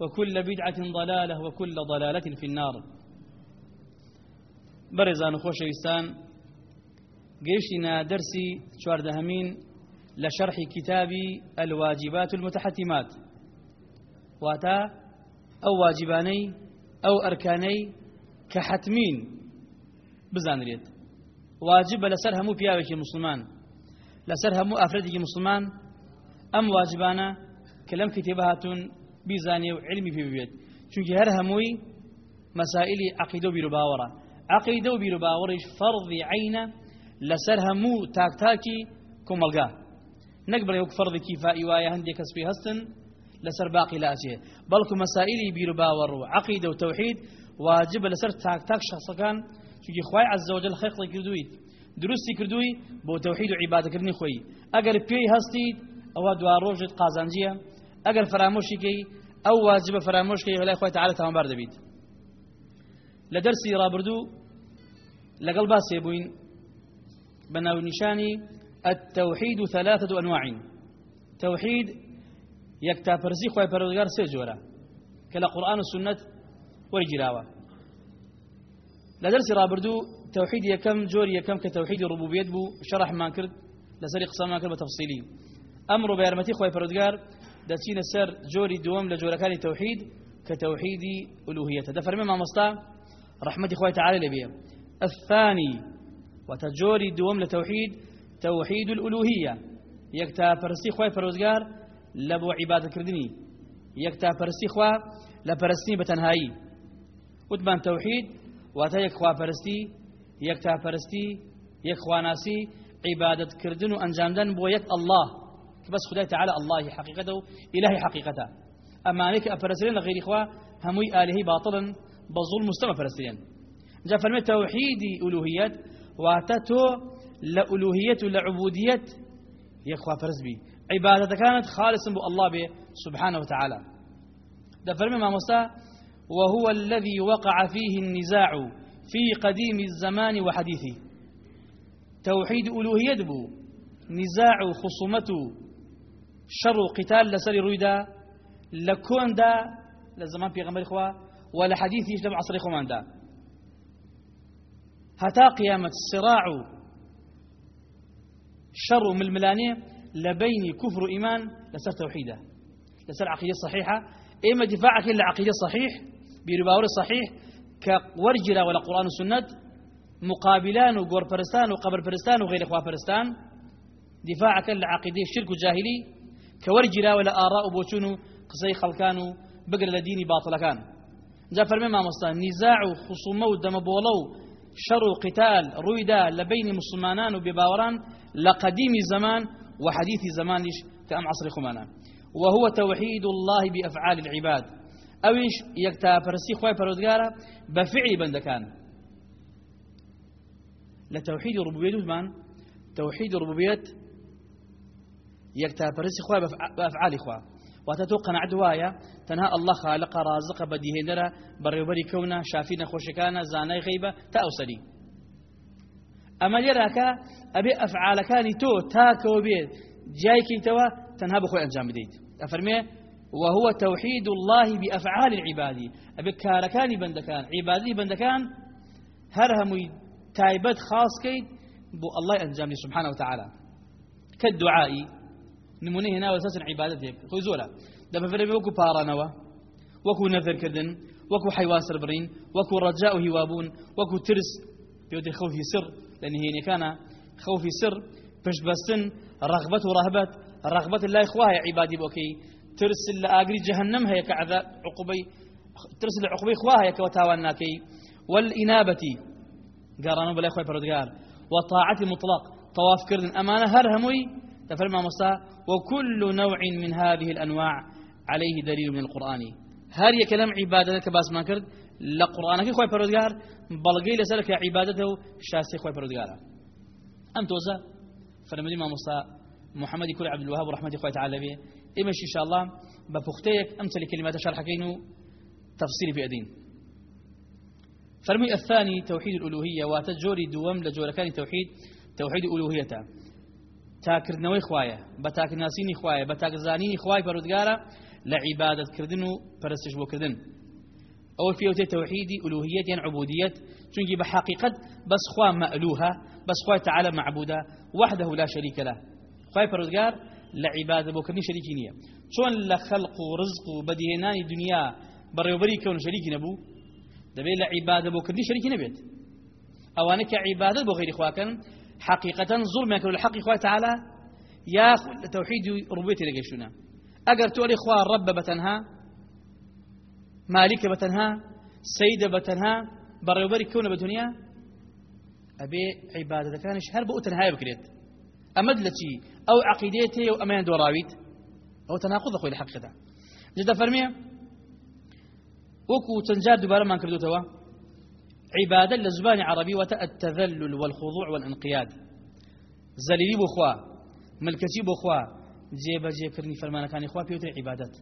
وكل بدعة ضلالة وكل ضلالة في النار. برزان خوشويستان قيشنا درسي شواردهمين لشرح كتاب الواجبات المتحتمات. واتا أو واجباني أو أركاني كحتمين. بزانريت واجب لسر همو بياوكي مسلمان. لسر همو أفردي مسلمان. أم واجبانا كلام كتابهاتون بيزاني وعلمي في بيت. چونكي هر هموي مسائل عقيدة باورا عقيدة باورش فرض عين لسر همو تاك تاكي كمالغا نقبل يوك فرض كفائي وايا هندي كسبي هستن لسر باقي لا أجيه بلكو مسائل بيرو باور عقيدة وتوحيد واجب لسر تاك تاك شخص كان چونکی خوای عز وجل خلقی کردووی درستی کردووی بۆ تەوحید و عیبادەکردنی خۆی ئەگەر پێی هەستیت ئەوە دوا ڕۆژت قازانجیە ئەگەر فرامۆشیکەی ئەو واجبە فرامۆشکەی هەلای خۆی تعالە تاوانبار دەبیت لە دەرسی ڕابردوو لەگەڵ باسێ بووین بە ناونیشانی التوحيد ثلاثة أنواع. توحيد يكتابرزي خوي پروردگار سه جورا كلا قرآن والسنة ويجراوه لدرس رابردو توحيد يكم جور يكم كتوحيد الربوبية بو شرح ما كرد لسر قسم ما أمر بيرمتي خوي فرودقار دتين السر جوري دوم لجوركان التوحيد كتوحيد ألوهية ده فرمي ما مستا رحمة خوي تعالى لبيه. الثاني وتجوري دوم لتوحيد توحيد الألوهية. يكتا فرسي خوي فرودقار لبو عبادة كردني. يكتا فرسي خوا لبرسني بتنهاي وتبان توحيد واتە یەک خواپەرستی یەک تاپەرستی یەک خواناسی عیبادت کردن و ئەنجامدن بۆ یەک الله. بەس خدای تعالى الله إلهی حقیقەتە ئەمانەی کە ئەپەرسترێن لە غیری خوا هەمووی ئالهی باطڵن بە زوڵ مستەمە پەرسترێن جا فەرمێت تەوحیدی ئولوهیەت واتە تۆ لە ئولوهیەت و لە عبودیەت یەک خواپەرست بی. عیبادەتەکانت خالصن بۆ الله بێ سبحانه وتعالى دەفەرمێ مامۆستا وهو الذي وقع فيه النزاع في قديم الزمان وحديثه توحيد ألوهية بو نزاع خصومته شر قتال لسر رويدا لكون دا لزمان في غمر إخوة ولا حديث يجتمع عصر إخوان دا هتا قيامة الصراع شر من الملانية لبين كفر إيمان لسر توحيده. لسر عقيدة صحيحة إما دفاعك إلا عقيدة صحيح كورجرا ولا قرآن والسنة مقابلان وقور برستان وقبر برستان وغير الجاهلي كورجرا ولا آراء بوشونو قصي خلكانو بقر لديني باطل كان. جاء فرمي ما مصطان نزاع خصومه ودم بولو شر قتال رويدا لبين مسلمانان وبباوران لقديم زمان وحديث زمانش كأم عصر خمانا. وهو توحيد الله بأفعال العباد. یەک تاپەرستی خی پەرۆزگارە بە فعلی بەندەکان لە تەوحید و ڕبوبێت ومان تەوحید و ڕبوبێت یەک تاپەرستی خی بە ئەفعالی خوا واتە تۆ قەنەعت وایە تەنها الله خالق رازق بەدیهێنەرە بەڕێوبەری کەونە شافی نەخۆشەکانە زانای غیبە تا ئەوسەری ئەمە لێراکە ئەبێ ئەفعالەکانی تۆ تاکەوە بێت جایکەیتەوە تەنها بخۆی ئەنجام بدەیت ئەفەرمێ وهو توحيد الله بأفعال العباد. أبي كاركاني بندكان عبادي بندكان هرهمي تايبت خاص كيد بو الله أنجامي سبحانه وتعالى. كالدعاء. نمونه هنا وأساس عبادتك زولا دابا فرمي وكو بارانوا وكو نذر كردن وكو حيواس برين وكو رجاء هوابون وكو ترس. بيودي خوفي سر لأن هي كان خوفي سر پشت بستن رغبة ورهبة رغبة الله إخواه يا عبادي بوكي. ترسل لآقري جهنم هي كعذاب عقبي ترسل عقبي إخواه هي كوتاواناكي والإنابة قارنوا بلا إخوة بردقار وطاعة مطلق طواف كردن أمانة هرهموي تفرما مصا وكل نوع من هذه الأنواع عليه دليل من القرآن. هل يكلم عبادتك باس ما كرد لقرآنك خوي بردقار بلغي لسلك عبادته شاسي خوي بردقار أم توزا فرمدي ما مصا محمد كل عبد الوهاب ورحمة الله تعالى به إمشي إن شاء الله بفختيك أمثل كلمات شرح كينو تفصيل في أدين فرمي الثاني توحيد الألوهية وتجوري دوم لجوركان توحيد توحيد ألوهيته تاکردنەوەی خوایە بە تاکناسینی خوایە بە تاکزانینی خوای پەرودگارە لە عیبادەتکردن و پەرستش بۆکردن ئەوە فێوتێ تەوحیدی ئولوهیت یان عبودیت چونکی بە حقیقت بەس خوا مەئلوها بەس خوای تعالى معبودا وحده لا شريك له. خوای پەرودگار لە عیبادە بۆکردنی شەریکی نییە. چۆن لە خەلق و ڕزق و بەدیهێنانی دنیا بەڕێوبەری کەون شەریکی نەبوو؟ دەبێت لە عیبادە بۆکردنی شەریکی نەبێت. ئەوانە کە حقيقة ظلم يكون الحق. إخوة تعالى يا توحيد ربوبية لقيشنا أجر تولي إخوة الرب بتنها مالك بتنها سيد بتنها بريوبري كون بدنيا. أبي عبادة كانش هل بقوا تنهاي بكريت. أمدلتي أو عقيدتي أو أمان دوراويت أو تناقض أخوي الحقيقة جدا فرمية. وكو تنجاد دوبارة ما كردو توا. عبادة لزبان عربي وتأ التذلل والخضوع والانقياد. زليلي بخوا ملكتي بخوا جيب جيب كرني فرمان كان إخوة بيوتر عبادات.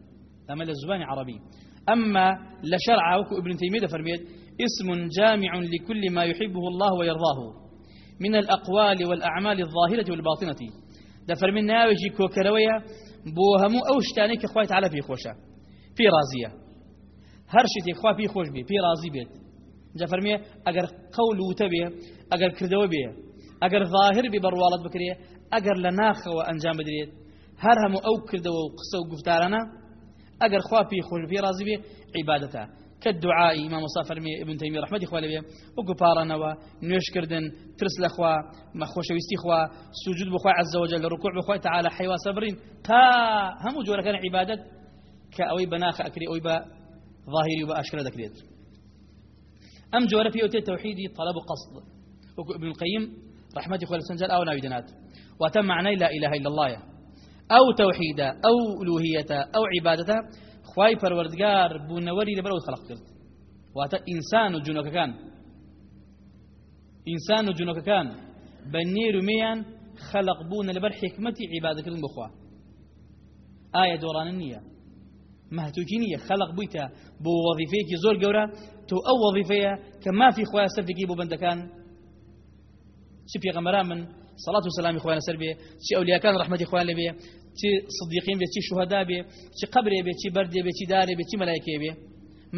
أما لزبان عربي. أما لشرع وكو ابن تيمية فرميت اسم جامع لكل ما يحبه الله ويرضاه من الأقوال والأعمال الظاهرة والباطنة. ده فرمين ناوجي كوكروية بوهمو أو شتانيك إخوة تعالى في خوشة في رازية. هرشتي إخوة في خوش بي في رازي بيت. جا اگر قول وتبي اگر كردو بي اگر ظاهر بي بروالت بكري اگر لناخ وأنجام بدريت هر هم أو كردو وقصه وقفتارنا اگر خوا في خوش في راضي بي عبادته. كالدعاء إمام مصطفى فرمي ابن تيمية رحمة الله عليه وقبارنا ونوش كردن ترس ما خوش ويستي اخوه سجود بخوا عز وجل الركوع بخوا تعالى حيوا صبرين تا هم جورا كان عبادت كأوي بناخ أكري أوي با ظاهري وباشكال ذكريت أم جوار في أوتي توحيدي طلب قصد. ابن القيم رحمة الله سنجل أو ناويدنات وتم معنى لا إله إلا الله. أو توحيدا أو ألوهية أو عبادة. خواي پروردگار بونوري لبرو خلق کرد واتا إنسان جنوك كان. إنسان جنوك كان. بنير ميان خلق بون لبر حكمتي عبادة كردن بخوا. آية دوران النية. مهتوجينية خلق بيتا بو وظيفيك زور قورا. تو ئەو وەظیفەیە کە مافی خۆیان سەرفێکی بۆ بەندەکان چی پێغەمەران من صلاة وسلام خوان سر بي چی ئەولیاکان ڕحمەتی خوان لێ بێ چی صدیقین بێ چی شوهدا بێ چی قبرێ بێ چی بەردێ بێ چی دارێ بێ چی مەلایکێ بێ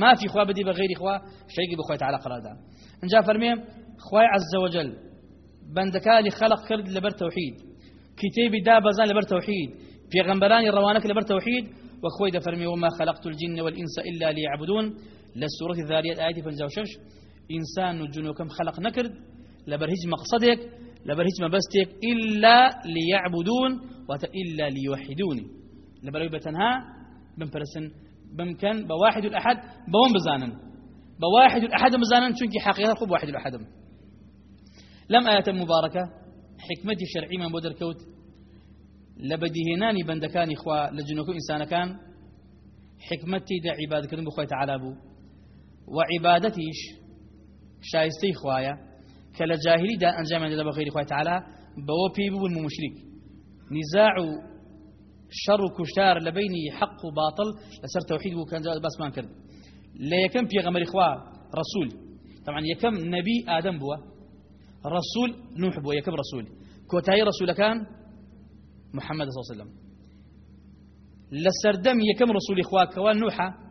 مافی خوا بدی بە غیری خوا شەیکی انجا فەرمێ خوای عز وجل بەندەکانی خلق کرد لەبەر توحید کتێبی دا بەزان لەبەر توحید پێغەمبەرانی ڕەوانەک لەبەر توحید وخوي دفرمي وما خلقت الجن والإنس إلا ليعبدون. للسورة الذاريات آية فنزاوشش إنسان الجنو كم خلق نكرد لبرهج مقصدك لبرهج مبستك. إلا ليعبدون إلا ليوحدوني. لبرهج بتنها بمفرسن بمكان بواحد الأحد بوم بزانن. بواحد الأحد مزانن. شنك حقيقة خب واحد الأحد. لم آية مباركة. حكمتي الشرعي من بودر كوت. لبديهناني بندكاني إخوة لجنوكو إنسان كان حكمتي دا عبادة كذن بخوة تعالى بو. وعبادتيش شايستي كلا جاهلي دا أنجام عند بغير خواه تعالى بو بيبو المشرك نزاع شر وكشتار لبيني حق وباطل لسر توحيد وكان بس ما كرد لا يكم بيغمر إخوة رسول. طبعا يكم نبي آدم بوا رسول نوح بوا يكم رسول. كوتاي رسول كان محمد صلى الله عليه وسلم. لسردم يكم رسول إخوة كوان نوحة.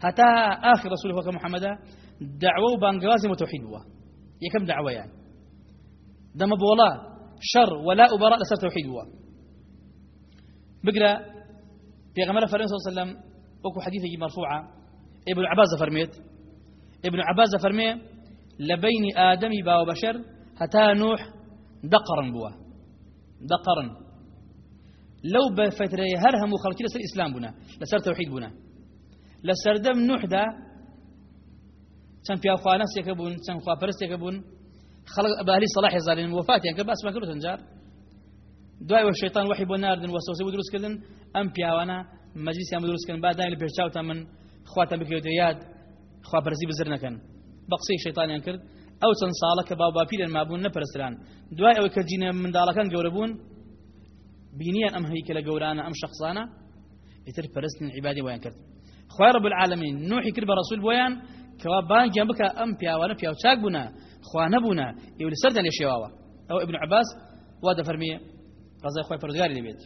حتى آخر رسول إخوة محمد دعوة بانقوازم وتوحيد بوا يكم دعوة يعني؟ دم بولا شر ولا أبراء لسر توحيد بوا بقرأ في غمرة فرمي صلى الله عليه وسلم وكو حديثه مرفوعة. ابن عباس فرميت ابن عباس فرمي لبين آدم با وبشر حتى نوح دقرا بوا. دقرن لو بفتره هرهم وخلقي لسر إسلام بنا لسر توحيد بنا لسر دم نوح دا چند پیاخوا نفس یک بون چند خوا پرست یک بون خلق باهلی صلاح زالین وفات یک بس ما کردن جار دوای و شیطان وحی بو ناردن وسوسه بو دروس کردن ام پیاوانا مجلس ام دروس کردن بعد دایل پیشاو تا من خواتم بکیو دیاد خوا پرزی بزر نکن بقصی شیطان کرد ئەو چەند ساڵە کە باو باپیرن مابوون نەپەرستران. دوای ئەوەی کە جینە منداڵەکان گەورە بوون بینیان ئەم هەیکە لە گەورانە ئەم شخصانە ئیتر پەرستن عیبادی وایان کرد. خوای رب العالمین نوحی کرد بە ڕسول بۆیان کەوا بانگیان بکە ئەم پیاوانە پیاو چاک بوونە خوا نەبوونە ئێوە لەسەردان لێ شێواوە. ئەو ابن عباس وا دەفەرمیێ ڕزای خۆی پەرزگاری دەبێت.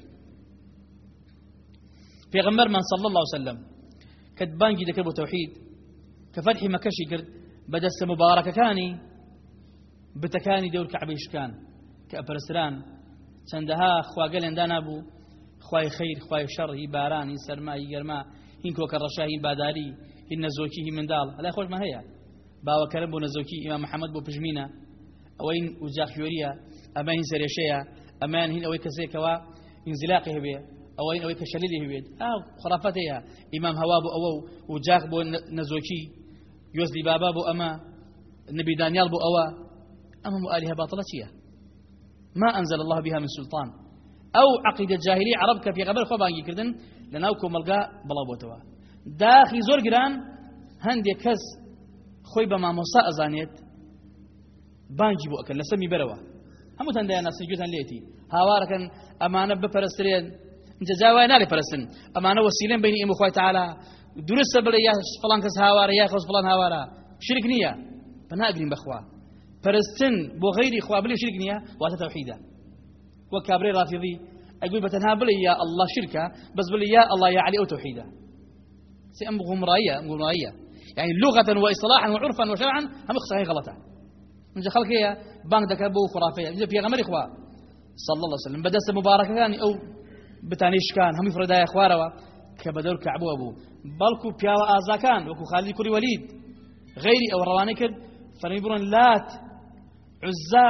پێغەمبەر من صلى الله وسلم کە بانگی دەکرد بۆ تەوحید کە فەرحی مەکەشی کرد بەدەستە مبارەکەکانی بتەکانی دەور کەعبەیشکان کە ئەپەرسران چەندەها خواگەلێندا نابوو خوای خیر خوای شەڕ هی باران هی سەرما هی گەرما هین کۆکە ڕەشا هین باداری هین نەزۆکی هی منداڵ. هەلای خۆشمە هەیە. باوەکەرم بۆ نەزۆکی ئیمام محەممەد بۆ پژمینە. ئەوەی وجاخیۆریە ئەمە هین سەرێشەیە ئەمان هین ئەوەی کەسێکەوە ئینزلاقی هەبێ. ئەوەی ئەوەی کە شەلیلی هەبێت. ئاو خرافەت هەیە. ئیمام هەوا بۆ ئەوە و جاخ بۆ نەزۆکی یۆزلی بابا ئەمە نبی دانیال بۆ ئەوە ئەمە مؤالهە باطلە چییە ما أنزل الله بها من سلطان. أو عقيدة الجاهلية عرب كفي غبر خو بانگی کردن لناو کومەلگا بڵاو بۆتەوە داخی زۆر گران هەندێک کەس خۆی بە مامۆسا ئەزانێت بانگی بۆ ئەکەن لەسەر میبەرەوە هەموو هەندایان ناسیگوتان لێتی هاوارەکەن ئەمانە بپەرسترێن اینجا جاوای ناڵێ پەرستن ئەمانە وسیلەن بینی ئێمە خۆی تعالا درستە بڵێ یا فڵان کەس هاوارە یا خۆش فڵان هاوارە شرک نییە بەناگرین بەخوا پەرستن بۆ غیری خوا بڵێ شرک نییە واتە تەوحیدە وەک کابرەی ڕافیضی ئەگوی بەتەنها بڵێ یا الله شركة بس بڵێ يا الله يا علي أو توحيدا. سي أم غمرائية أم غمرائية يعني لغة وإصلاحا وعرفا وشرعا هم صحيح غلطة. من خلق هي بانك دكبو خرافية. إذا في غمر إخوة. صلى الله عليه وسلم. بدست مباركة كان أو بتانيش كان هم يفرد يا كبدور كعبو أبو بلكو بياوا آزاكان وكو خالد كوري وليد غيري أو رواني كد فنيبرون لات عزا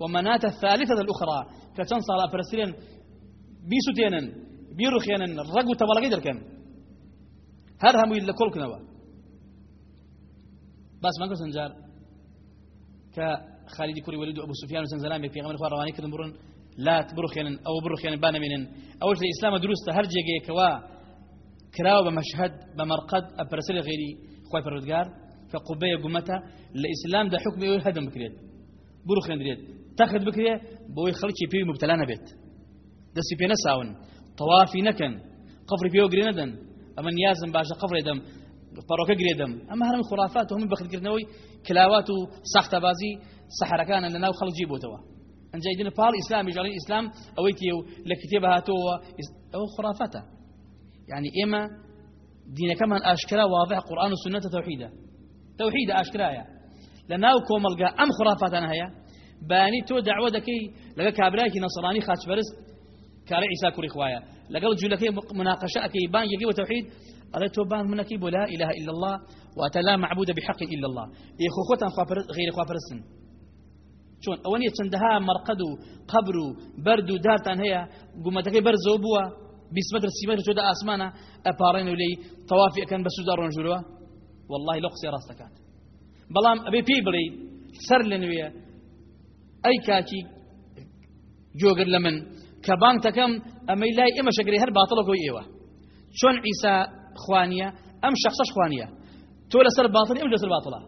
ومنات الثالثة الأخرى. كتن صلاة فرسلين بیسوتێنن بیڕخێنن ڕگ و تەبەڵەکەی دەکەن هەر هەمووی لە کۆڵکنەوە باسمان کرد سنجار کە خالیدی کوڕی وەلید و ئەبوو سوفیان و سنجەرامێک پێغەمبەر خوا ڕەوانەی کردن بڕن لات بڕخێنن ئەو بڕخێنن بانەمێنن ئەوش لە ئیسلامە دروستە هەر جێگەیەکەوە کراوە بە مەشهد بە مەرقەد ئەپەرسەری غێری خۆی پەروەردگار کە قوبەیە گومەتە لە ئیسلامدا حکمی ئەوی هەدەم بکرێت بڕخێندرێت تەخت بکرێت بۆی خەڵکی پێوی مبتەلا نەبێت دەستی پێ نەساون تەوافی نەکەن قفری پێوە گرێ نەدەن ئەمە نیازم باشە قفرێ دەم پەڕۆکە گرێدەم ئەمە هەرم خرافات و هەموو بەخدکردنەوەی کلاوات و سەختە بازی سەحرەکانە لە ناو خەڵکی بۆتەوە دن پاڵ ئیسلامی ژەڵی ئیسلام ئەوەی تێ و لە کتێبە هاتەوە ئەوە يعني ئێمە دینەکەمان ئاشکرا واضح قورآن و سنەتە تەوحیدە تەوحیدە ئاشکرایە لە ناو کۆمەلگا ئەم خرافاتانە هەیە بانی تۆ دعوە دەکەی لەگە کابراایکی نەسەڵانی خاچپەرست كار عيسى كوري خوايا. لقل جولكي مناقشة أكي بان يجي وتوحيد قال تو بان منكي لا إله إلا الله وأتى لا معبود بحق إلا الله. يخو چۆن؟ ئەوە نیە چەندەها مەرقەد و قەبر و بەرد و دارتان هەیە؟ گومەتەکەی بەرزەوە بووە. بیست مەتر سی مەتر چۆدە ئاسمانە. ئەپارڕێن و لێی تەوافی ئەەکەن بە سودا ڕۆنژورەوە والله لە قسێ ڕاستەکان بەڵام ئەبێ پێی بڵێ سەر لە نوێ ئەی کاکی جۆگر لە من کە بانگ دەکەم ئەمەی لای ئێمە شەگری هەر باتڵەکەی ئێوە. چۆن ئیسا خوانیە؟ ئەم شخصش خوانیە. تۆ لەسەر باتڵ ئەو لەسەر باتڵە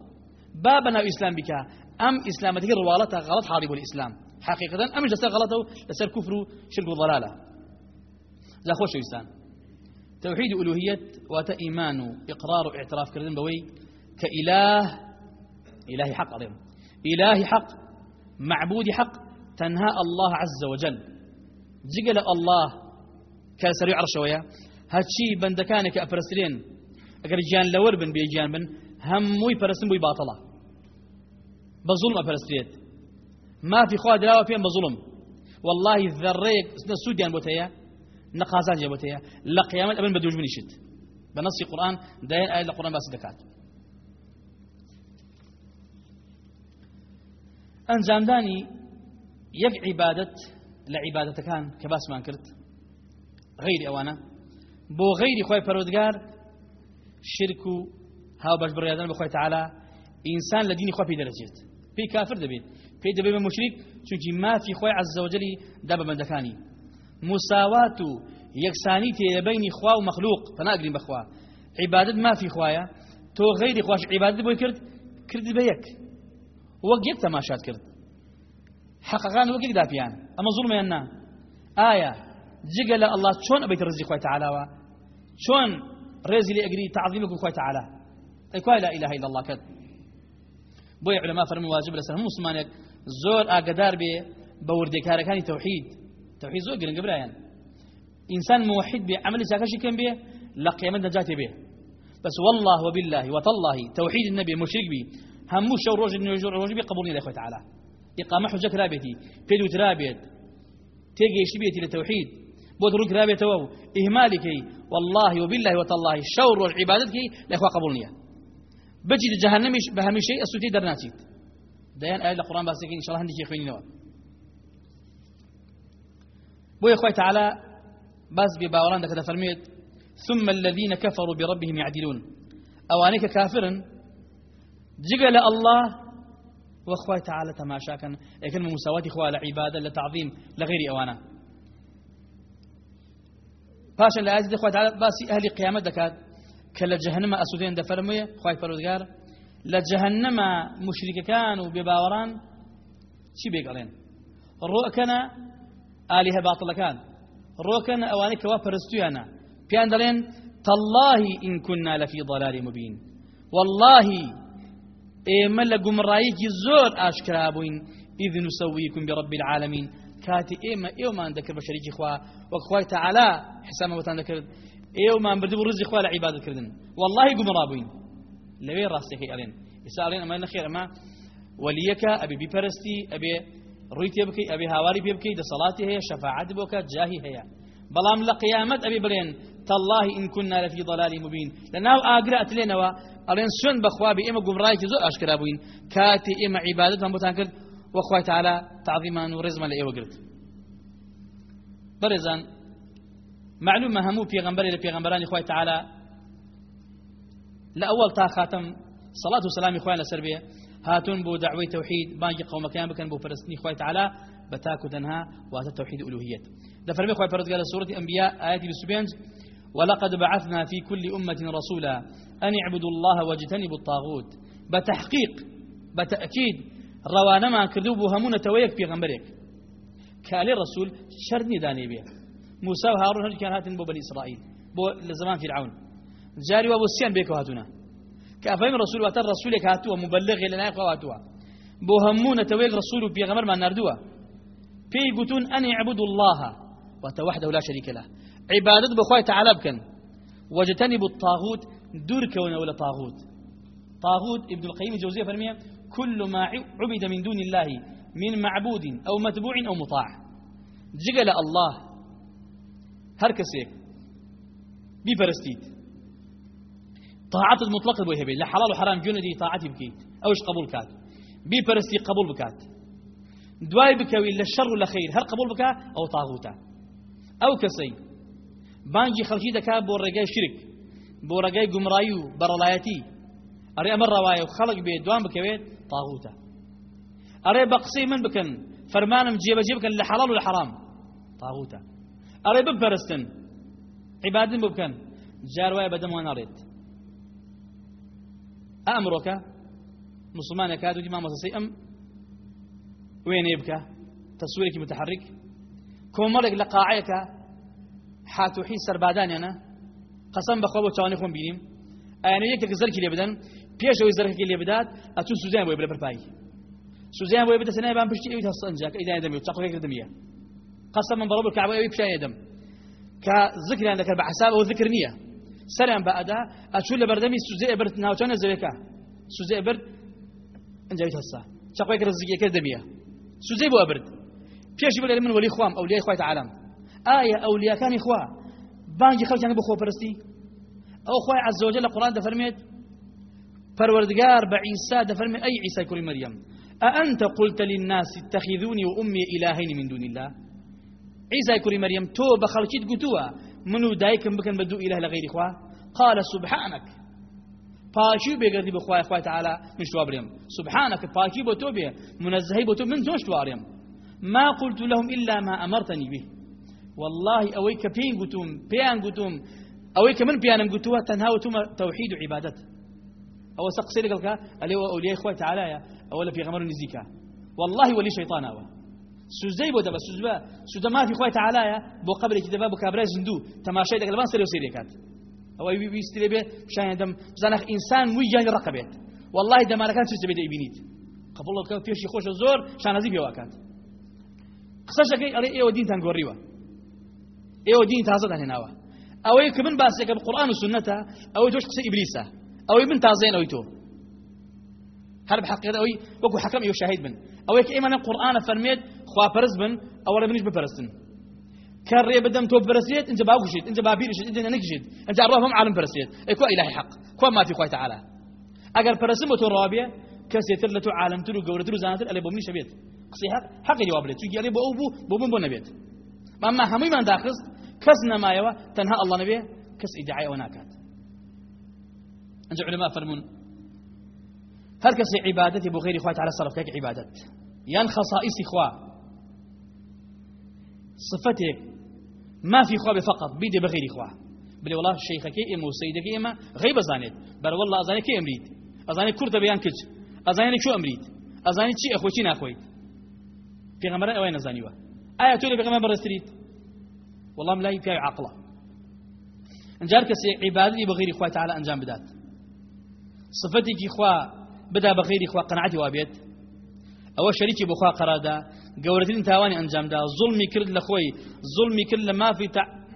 با بەناو ئیسلام بیکە. ئەم ئیسلامەتی ڕواڵەتە غەڵەت حاڵی بۆ ئیسلام حقیقتا ئەمش لەسەر غەڵەتە و لەسەر کوفر و شرک و ضلالە ذا خوش ويسان توحيد ألوهية واتا إيمان إقرار واعتراف كردن بوي كإله إله حق عليهم. إله حق معبود حق تنهى الله عز وجل. جقل الله كسريع عرشويا هاتشي بندكانك أبرسلين. أقر جيان لور بن بيجيان بن هموي برسن بوي باطلة بظلم أبرسليت ما في خوا دراوة فيهم بظلم والله الذريك سوديان بوتيا نقازان بوتيا لقيامة أبن بدوج من يشد بنص القرآن داين آية القرآن باس دكات ئەنجامدانی یەک عیبادت لە عیباەتەکان کە باسمان کرد. غیری ئەوانە بۆ غیری خۆی پەرۆدگار شرک و هاو بڕیادن بەخۆی تعالا ئینسان لە دینی خۆ پێی دەرەچێت پێی کافر دەبێت پێی دەبێت بە مشریک چونکی مافی خۆی عزەوجلی دا بە بەندەکانی مساوات و یەکسانی تێ بینی خوا و مەخلوق پەناگرین بەخوا عیبادت مافی خوایە تۆ غیری خۆش عیبادت بۆی کرد کردی بە یەک وەک یەک تەماشات کرد. حقەقان وەک یەک داپیان. ئەمە زوڵمیان نا ئایا جگە لە ئەڵڵا چۆن ئەبێت ڕزی خۆی تەعالاوە چۆن ڕێزی لێ ئەگری کوای لا إله إلا الله کەت بۆی علما فەرمی واجب لەسەر هەموو مسلمانێک زۆر ئاگدار بێ بە وردێکارەکانی تەوحید. تەوحید زۆر گرنگە برایان إنسان موحد بێ عملی چاکەشی کەم بێ بێ. بس والله وبالله وتالله توحيد النبي مشرك بي همو شو روج نيجو روج بي قبولني لأخوة تعالى إقامة حجة رابتي بيدو ترابيت تيجي بيتي للتوحيد بود رابيت وو إهمالك والله وبالله وتالله شو روج عبادتك لأخوة قبولني بهم شيء السوتي درناتيت ديان آية القرآن باسكين إن شاء الله هندي خويني نوا بو يا أخوة تعالى بس بباوران دك فرميت ثم الذين كفروا بربهم يعدلون أوانيك كافرا جقل الله واخوي تعالى تماشاكا لكن مساواة إخوة لعبادة لتعظيم لغير أوانا باشا لآيات إخوة تعالى باسي أهل دكات كلا جهنم أسودين دفرمية خواهي فرودقار لجهنم مشرك كانوا بباوران شي بيقالين الرؤكنا آلهة باطل كان الرؤكنا أواني كوا فرستيانا بيان دلين تالله إن كنا لفي ضلال مبين والله لە گومڕایەکی زۆر ئاشکرا بووین إذ نسويكم برب العالمين كاتي إما إيومان ذكر بشريك إخوة وأخوة تعالى ئێوەمان بردبوو ڕزی خوا لە عیبادکردن واللهی گومڕا بووین. لەوێ ڕاستێکی ئەڵێن. ئێستا ئەڵێن ئەمە نەخێر ئەمە وەلیەکە ئەبێ بیپەرستی ئەبێ ڕووی تێ بکەی ئەبێ هاواری پێ بکەی دەسەڵاتی هەیە شەفاعت بۆکە جاهی هەیە. بەڵام لە قیامەت ئەبێ بڵێن تەله ئین كنا لەفی ضلالی مبین لە ناو ئاگرات لێنەوە ئەڵێن شوێن بەخوابی ئێمە گومڕایکی زۆر ئاشکرا بووین. کاتی ئێمە عیبادت هەم بۆتان کرد وەخوای تعالا تعظیمان و ڕێزمان لە ئێوە گرت. بەڕێزان معلومە هەموو پێغەمبەری لە پێغەمبەرانی خوای تعالا لە ئەوەڵ تا خاتم صلاة وسلامی خوای لەسەر بێ هاتون بۆ دعوەی تەوحید بانگی قەومەکان بکەن بۆ پەرستنی خوای تعالا بتاكو تنها واتە توحيد ألوهية فرمي خوي فرد قال سورة أنبياء آيات بسبينج ولقد بعثنا في كل أمة رسولا أن اعبدوا الله واجتنبوا الطاغوت. بتحقيق بتأكيد روانا ما كردو بهمونة تويك في غمبرك كالي الرسول شردني داني بيه موسى وهارون هل كان هاتن بو بني إسرائيل؟ بو لزمان فرعون. جاري وابو السيان بيكو هاتونا. كأفهم الرسول واتر رسولك هاتوا مبلغ لنا يقوى هاتوا بو همونة تويك رسول غمر ما نردوا. في يقولون أن يعبدوا الله. وتوحده لا شريك له. عبادة بخواه تعالى بكن. واجتنبوا الطاغوت دور كونه ولا طاغوت. طاغوت ابن القيم الجوزية فرمية كل ما عبد من دون الله من معبود أو متبوع أو مطاع. جقل الله هركسيك بفرستيت طاعة المطلقة بوي هبي لا حلال وحرام جندي طاعتي بكيت أوش قبول كات بفرستي قبول بكات دواي بكوي للشر ولا خير هل قبول بكا أو طاغوتا. أو كسي بانجي خلقي دكا الرقاي شرك بۆ ڕێگای گومڕایی و بەڕەڵایەتی ئەرێ ئەمە ڕەوایە و دوام تاغوتە ئەرێ بە قسەی من بکەن فەرمانم جێبەجێ بکەن لە حەڵال و لە ئەرێ بپەرستن. عیبادن بکەن. جار وایە بەدەموان نەڕێت ئەمڕۆکە مسلمانێک کات وتی مامەسەسەی ئەم وێنێ بکە تەسوورێکی متحرک. کۆمەڵێک لە قاعەیەکە حاتوحی سەربادانیانە. قەسەم بەخوا بۆ چاوانی خۆم بینیم. ئەیانە یەکێک زەرکی لێ بدەن پێشەوەی زەرکی لێ بدات ئەچون سوزیان بۆی بلە بەرپایی. سوزیان بۆی بدە سنای بان پشتی ئەوی هەستە ئەنجاکە ئیدای دەمی و چاقەکە دەمیە قەسەم من بکعبە ئەوی پیشانی دەم کە ذکریان دەکرد بە حساب ذکر نییە سەریان بە ئەدا ئەچوو لە بەردەمی سوزێ ئەبرد ناوچانە زەوێکە سوزێ ئەبرد ئەنجاوی هەستا چاقەکە ڕزگیەکە دەمیە سوزێ بۆ ئەبرد پێشی بڵێ من وەلی خوام ئەولیای خوای تعالام ئایا ئەولیاکانی خوا بانگی خەڵکیان بۆ خۆپەرستی ئەو خوای عز وجل لە قورآن دەفەرمێت پەروەردگار بە عیسا دەفەرمێت ئەی عیسای کوڕی مەریەم أأنت قلت للناس اتخذوني وأمي إلهين من دون الله؟ عيسى كوري مريم تو بخلقيت قتوا منو دايكم بكن بدو إله لغير إخوة؟ قال سبحانك. پاکی بێگەردی بخوای خوای تعالی من شوابریم سبحانك پاکی بۆ تۆ بێ. منزهی بۆ تۆ من شواریم ما قلت لهم إلا ما أمرتني به. والله أوي كبين قتوم بيان قتوم أوي كمن بيانم قتوها تنهاو توحيد وعبادت أو سقسي لك اللي هو أولياء إخوة تعالى أولا في غمر نزيكا والله ولي شيطان سوزدەی بۆ دەبە سوزبە سوودە مافی خۆی تەعالایە بۆ قبلێکی دەبە بۆ کابرای زیندوو تەماشای دەکە لەبان سەرێ سێرێکات ئەوەی ویست لێ بێ شایان دەم بزانەخ ئینسان وی گیانی ڕقە بێت. والله دەمانەکان چ دەبێت دەیبینیت قبڵەوە کە پێشی خۆشە زۆر شانەزی پێواکات قسەشەکەی ئەڵێ ئێوە دینتان گۆڕیوە. ئێوە دین تازەدان هێناوە. ئەوەی کە من باسێکە بە قورآن و سنەتە ئەوەی تۆش قسە ئیبلیسە. ئەوەی من تازەێن ئەوی تۆ. هەر بحقیقەت ئەوەی وەکو حەکەم ئێوە شاهید بن. ئەوەی کە ئێمە قورآنە فەرمێت فرز بن لا بنيش بفرستن كري بدم تو برسيت انت باوكشيت انت بابيرشيت انت نكشيت انت عرفهم عالم برسيت اي كو الهي حق كو ما في خوي تعالى اگر برسم تو رابيه كسيتر لتو عالم تلو قورتلو زانتر اللي بومني شبيت قصي حق حق جواب لي تجي علي بو بو بو بو نبيت اما همي من داخل كسنا ما يوا تنهى الله نبيه كس ادعاء وناكات انت علماء فرمون هر کسی عبادتی بو غیر خواه تعالی صرف که عبادت. یان خصائص خواه صفتێک. مافی خوا بێ فقط بیدێ بە غیری خوا. بلێ وڵا شەیخەکەی ئێمە و سەیدەکەی ئێمە غەی بزانێت بەرەوەڵ ئازانێت کێ ئەمریت؟ ئەزانێت کوردە بەیان کرد. ئەزانێت چۆ ئەمریت؟ ئەزانێت چی ئەخۆچی ناخۆیت؟ پێغەمبەر ئەوەی نەزانیوە. ئایا تۆ لە پێغەمبەر بەڕستریت وەڵام لای پیاوی عەقڵە ئەنجار کەسێ عیبادەتی بە غیری خوا تەعالا ئەنجام بدات. صفتێکی خوا بدا بە غیری خوا قەنعەتی وا بێت ئەوە شەریکی بۆ خوا قەراردا قورتين تاواني أنجام دا. ظلمي كرد لخوي. ظلمي كل ما في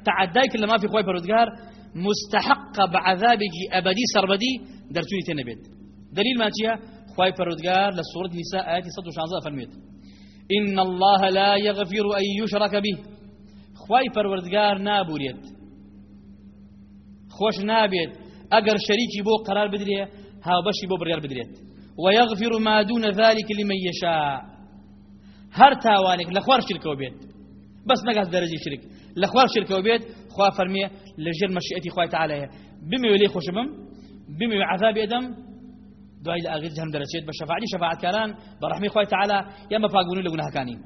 تعداي كل ما في خوي بردقار مستحق بعذابك أبدي سربدي. درتوني تنبيت دليل ما جيها خوي بردقار لسورة نساء آياتي صد وشانزة فرميت. إن الله لا يغفر أن يشرك به. خوي بردقار نابوريت خوش نابيت. أجر شريكي بو قرار بدريه هاو بشي بو بريار بدريت ويغفر ما دون ذلك لمن يشاء. هر تاوانك لخوار شركه وبيت بس نقص درجه شرك لخوار شركه وبيت خوا فرميه لجل مشيئتي خوي تعالى بما يلي خشبم بما عذاب آدم دعاء الاغير جهنم درجات بشفاعتي شفاعه كلام برحمه خوي تعالى يما باقوني لغنا كاني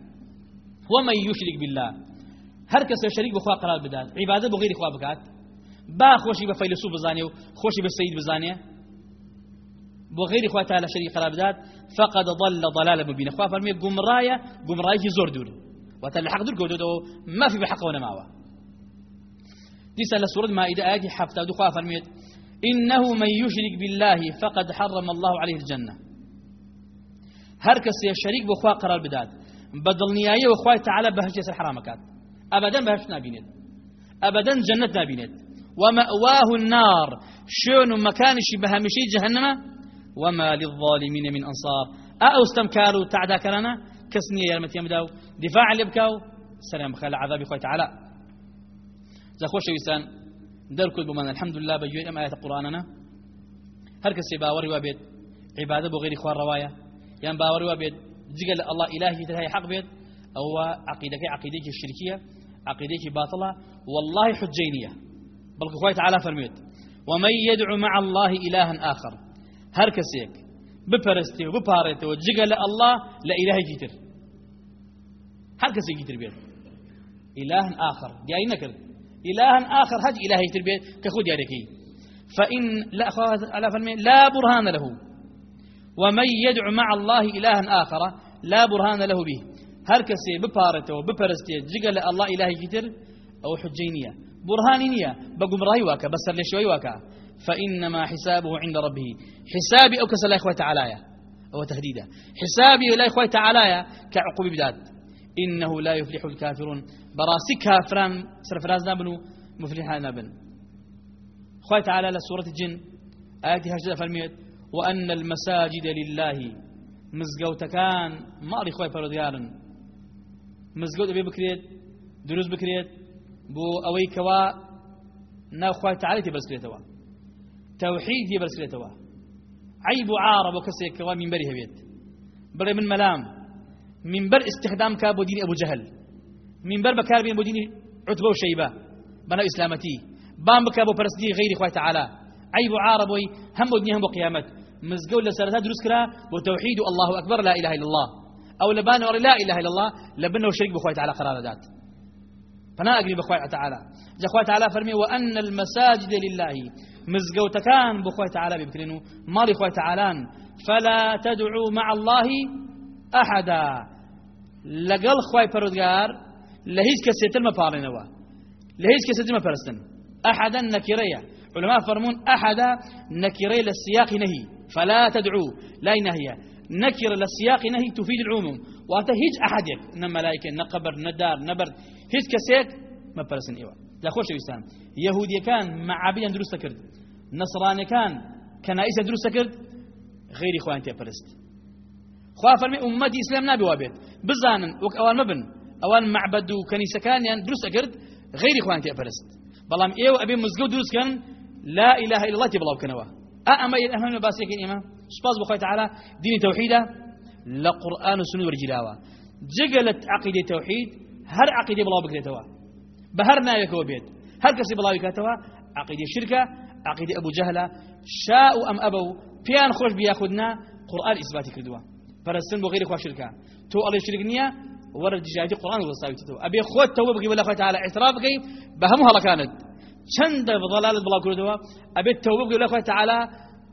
ومن يشرك بالله. هر کس شریک بخوا قرار بدات. عبادت بغیر خوا بکات. با خوشی به فیلسوف بزانه و خوشی به سید بزانه بغير خوا شريك قرار بدات. فقد ضل ضلالا مبينا. خوا فرمي قمرايا قمرايا زور دور وتل حق دور قودو ما في بحق ولا ماوا دي سورة المائدة آية حفتا دو خوا فرمي إنه من يشرك بالله فقد حرم الله عليه الجنة. هر كس شريك بخوا قرار بدات بدل نياية وخوا تعالى بهجة الحرام كات أبدا بهجة نابينت أبدا جنة نابينت ومأواه النار. شون مكان شبه مشي جهنم وما للظالمين من أنصار. أأوستم كارو تعدا كرنا كسنية يا المتيم داو دفاع لبكاو سلام خال عذاب خوي تعالى. زخوش ويسان دركود بمان الحمد لله بجوي أم آيات قرآننا. هر كسي باوري وابيد. عبادة بغير إخوان رواية. يعني باوري وابيد. جيجل الله إلهي تلهي حق بيد. أو عقيدك عقيدك الشركية. عقيدك باطلة. والله حجينية. بل خوي تعالى فرميت. ومن يدعو مع الله إلها آخر. هر کەسێک بپەرستی و بپارێتەوە جگە لە ئەله لە ئیلهێکی تر هەر کەسێکی إله آخر. دیاری نەکرد إله آخر هج إله تر بێت کە خود دیارەکەی فإن لا على فرمي لا برهان له. ومن يدعو مع الله إلها آخر لا برهان له به. هر كسي ببارته وبپرسته جگل الله إلهي كتر أو حجينية برهاني نية بقمراهي واكا بسر لشوي واكا فإنما حسابه عند ربه. حسابي أو كسر لا إخوة تعالى أو تهديدا. حسابي لا إخوة تعالى كعقوب بداد. إنه لا يفلح الكافرون. براسي كافران. سرفراز نابنو. مفلحان نابن. خوي تعالى لسورة الجن. آياتي هجدة فالميت وأن المساجد لله. مزقوت كان. ما أري خوي فروديارن. مزقوت أبي بكريت. دروز بكريت. بو أوي كوا ناو خوي تعالى تبرز كريتوا توحيد يبرز كريتوا عيب عارب وكسي كوا من بريه بيت بل من ملام. من بر استخدام كابو دين أبو جهل. من بر بكار بين أبو دين عتبة وشيبة. بنا إسلامتي. بام بكابو برسدي غير خوي تعالى. عيب عارب هم ودني هم قيامت مزقول لسرتها دروس كرا وتوحيد الله أكبر لا إله إلا الله. أو لبان ور لا إله إلا الله لبنا وشرك بخوي تعالى قرار ذات. فنا أقري بخوي تعالى. جا خوي تعالى فرمي وأن المساجد لله. مزقوت كان بخوي تعالى بكرينو مالي خوي تعالى فلا تدعوا مع الله أحدا. لقل خوي پرودگار لهيج كسيتل ما بارنوا لهيج كسيتل ما برستن أحدا نكريا علماء فرمون أحدا نكري للسياق نهي فلا تدعو لا نهي نكر للسياق نهي تفيد العموم. وتهيج أحدك إن ملائكة نقبر ندار نبرد هيج كسيك ما برسن إيوه لا خوش ويستان يهودي كان مع عبيدا دروس كرد نەسرانەکان کە نائیسە دروستە کرد غێری خۆیان تێپەرست. خوا فەرمی ئومەتی ئیسلام نابیوا بێت. بزانن وەک ئەوان مەبن. ئەوان معبد و کەنیسەکانیان دروستە کرد غێری خۆیان تێپەرست. بەڵام ئێوە ئەبێ مزگەوت دروستکەن لا إله إلا الله تبلاو كنوا أما أهم باسيكين إما سباز بخوي تعالى دين توحيدا لقرآن سنة ورجلاوة جقلت عقيدة توحيد هر عقيدة بلاو بكريتوا بهر نايكو بيت هر كسي بلاو كاتوا عقيدة شركة عقيدة أبو جهلة شاء أم أبوا بيان خوش بياخدنا قرآن إثباتي كردوا فرسن بغير خوش شركة. تو الله شرك نية؟ ورد جاهدي قرآن وصاوي تتو أبي خود توبة بقي ولا تعالى اعتراف بقي بهمها لكانت چند ضلالت بلا كردوا أبي بقول الله تعالى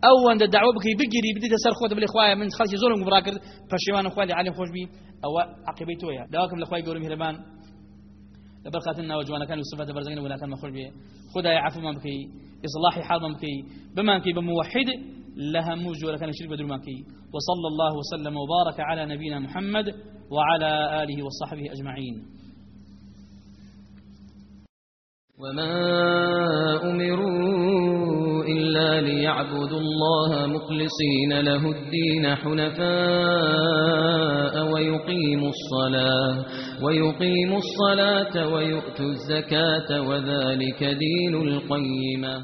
أو عند الدعوة بكي بجري بدي تسر خود بالإخوة من خلص زورهم براكر فشيوان إخواني عليهم خوش بي أو عقبيتوا يا دواكم الإخوة يقولون مهربان لبركاتنا وجوانا كانوا صفات برزقين ولا كان مخرج بي. خدا يعفو ما بكي إصلاحي حال ما بكي. بما كي بموحد لها موج ولا كان شرك بدون ما كي. وصلى الله وسلم وبارك على نبينا محمد وعلى آله وصحبه أجمعين. وما أمروا إلا ليعبدوا الله مخلصين له الدين حنفاء ويقيموا الصلاة ويقيموا الصلاة ويؤتوا الزكاة وذلك دين القيمة